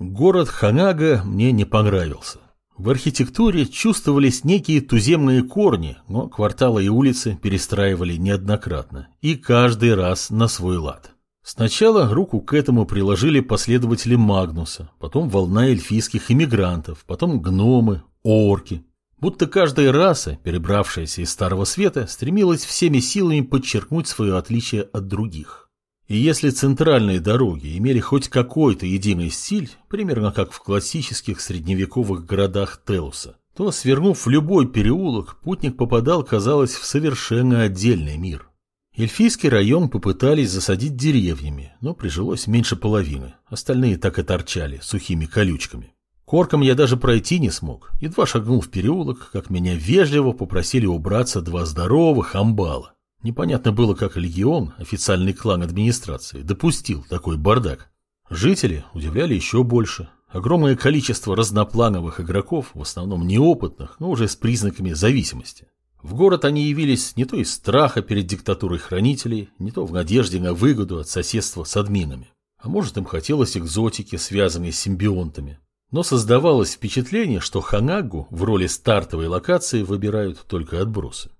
Город Ханага мне не понравился. В архитектуре чувствовались некие туземные корни, но кварталы и улицы перестраивали неоднократно, и каждый раз на свой лад. Сначала руку к этому приложили последователи Магнуса, потом волна эльфийских иммигрантов, потом гномы, орки. Будто каждая раса, перебравшаяся из Старого Света, стремилась всеми силами подчеркнуть свое отличие от других. И если центральные дороги имели хоть какой-то единый стиль, примерно как в классических средневековых городах Телуса, то, свернув в любой переулок, путник попадал, казалось, в совершенно отдельный мир. Эльфийский район попытались засадить деревьями, но прижилось меньше половины, остальные так и торчали, сухими колючками. Корком я даже пройти не смог, едва шагнул в переулок, как меня вежливо попросили убраться два здоровых амбала. Непонятно было, как Легион, официальный клан администрации, допустил такой бардак. Жители удивляли еще больше. Огромное количество разноплановых игроков, в основном неопытных, но уже с признаками зависимости. В город они явились не то из страха перед диктатурой хранителей, не то в надежде на выгоду от соседства с админами. А может им хотелось экзотики, связанной с симбионтами. Но создавалось впечатление, что Ханагу в роли стартовой локации выбирают только отбросы.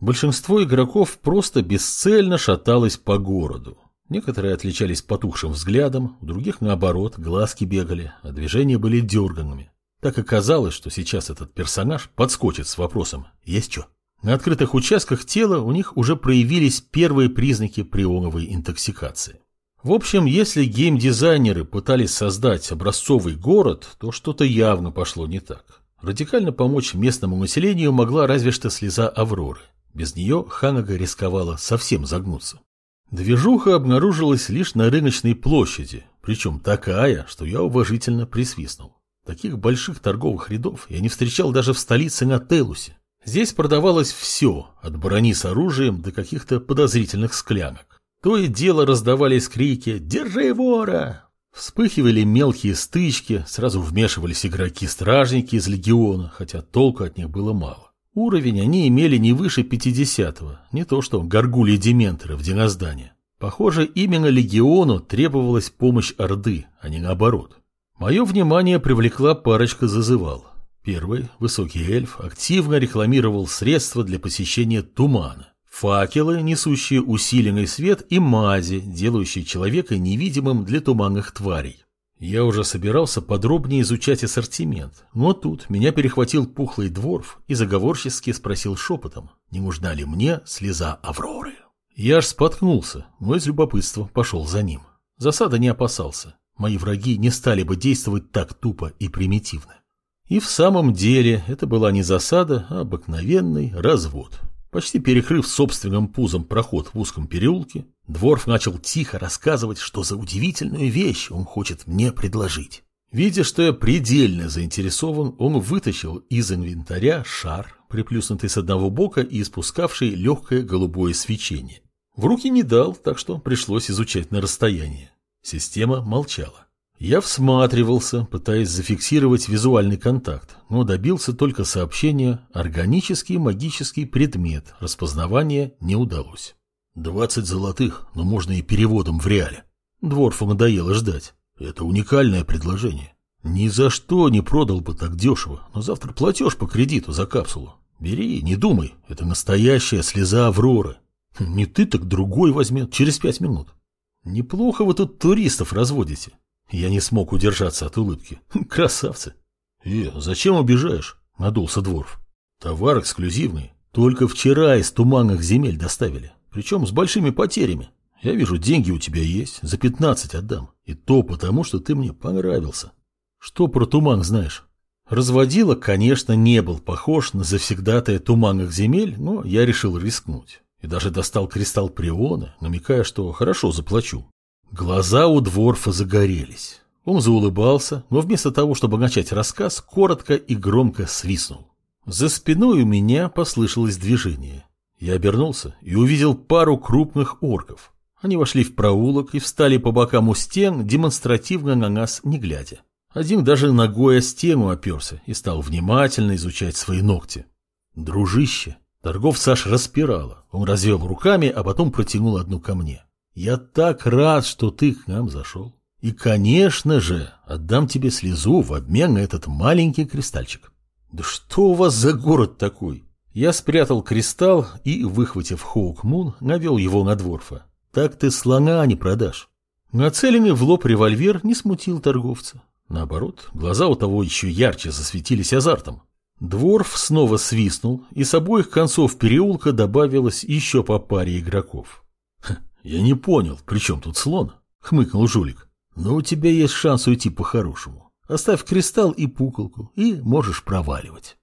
Большинство игроков просто бесцельно шаталось по городу. Некоторые отличались потухшим взглядом, у других, наоборот, глазки бегали, а движения были дерганными. Так и казалось, что сейчас этот персонаж подскочит с вопросом «Есть что?». На открытых участках тела у них уже проявились первые признаки прионовой интоксикации. В общем, если геймдизайнеры пытались создать образцовый город, то что-то явно пошло не так. Радикально помочь местному населению могла разве что слеза Авроры. Без нее Ханага рисковала совсем загнуться. Движуха обнаружилась лишь на рыночной площади, причем такая, что я уважительно присвистнул. Таких больших торговых рядов я не встречал даже в столице на Телусе. Здесь продавалось все, от брони с оружием до каких-то подозрительных склянок. То и дело раздавались крики «Держи вора!». Вспыхивали мелкие стычки, сразу вмешивались игроки-стражники из легиона, хотя толку от них было мало. Уровень они имели не выше 50-го, не то что горгульи-дементоры в диноздане. Похоже, именно легиону требовалась помощь Орды, а не наоборот. Мое внимание привлекла парочка зазывал. Первый, высокий эльф, активно рекламировал средства для посещения тумана. Факелы, несущие усиленный свет, и мази, делающие человека невидимым для туманных тварей. Я уже собирался подробнее изучать ассортимент, но тут меня перехватил пухлый дворф и заговорчески спросил шепотом, не нужна ли мне слеза Авроры. Я аж споткнулся, но из любопытства пошел за ним. Засада не опасался. Мои враги не стали бы действовать так тупо и примитивно. И в самом деле это была не засада, а обыкновенный развод. Почти перекрыв собственным пузом проход в узком переулке, Дворф начал тихо рассказывать, что за удивительную вещь он хочет мне предложить. Видя, что я предельно заинтересован, он вытащил из инвентаря шар, приплюснутый с одного бока и испускавший легкое голубое свечение. В руки не дал, так что пришлось изучать на расстоянии. Система молчала. Я всматривался, пытаясь зафиксировать визуальный контакт, но добился только сообщения «органический магический предмет». Распознавание не удалось. «Двадцать золотых, но можно и переводом в реале». Дворфу надоело ждать. Это уникальное предложение. Ни за что не продал бы так дешево, но завтра платеж по кредиту за капсулу. Бери, не думай, это настоящая слеза Авроры. Не ты, так другой возьмет через пять минут. Неплохо вы тут туристов разводите. Я не смог удержаться от улыбки. Красавцы. Э, зачем обижаешь? Надулся Дворф. Товар эксклюзивный. Только вчера из туманных земель доставили. Причем с большими потерями. Я вижу, деньги у тебя есть. За пятнадцать отдам. И то потому, что ты мне понравился. Что про туман знаешь? Разводила, конечно, не был похож на завсегдатая туманных земель, но я решил рискнуть. И даже достал кристалл Приона, намекая, что хорошо заплачу. Глаза у Дворфа загорелись. Он заулыбался, но вместо того, чтобы начать рассказ, коротко и громко свистнул. За спиной у меня послышалось движение. Я обернулся и увидел пару крупных орков. Они вошли в проулок и встали по бокам у стен, демонстративно на нас не глядя. Один даже ногой о стену оперся и стал внимательно изучать свои ногти. «Дружище!» Торговца аж распирало. Он развел руками, а потом протянул одну ко мне. Я так рад, что ты к нам зашел. И, конечно же, отдам тебе слезу в обмен на этот маленький кристальчик. Да что у вас за город такой? Я спрятал кристалл и, выхватив Хоук Мун, навел его на Дворфа. Так ты слона не продашь. Нацеленный в лоб револьвер не смутил торговца. Наоборот, глаза у того еще ярче засветились азартом. Дворф снова свистнул, и с обоих концов переулка добавилось еще по паре игроков. «Я не понял, при чем тут слон?» — хмыкнул жулик. «Но у тебя есть шанс уйти по-хорошему. Оставь кристалл и пуколку, и можешь проваливать».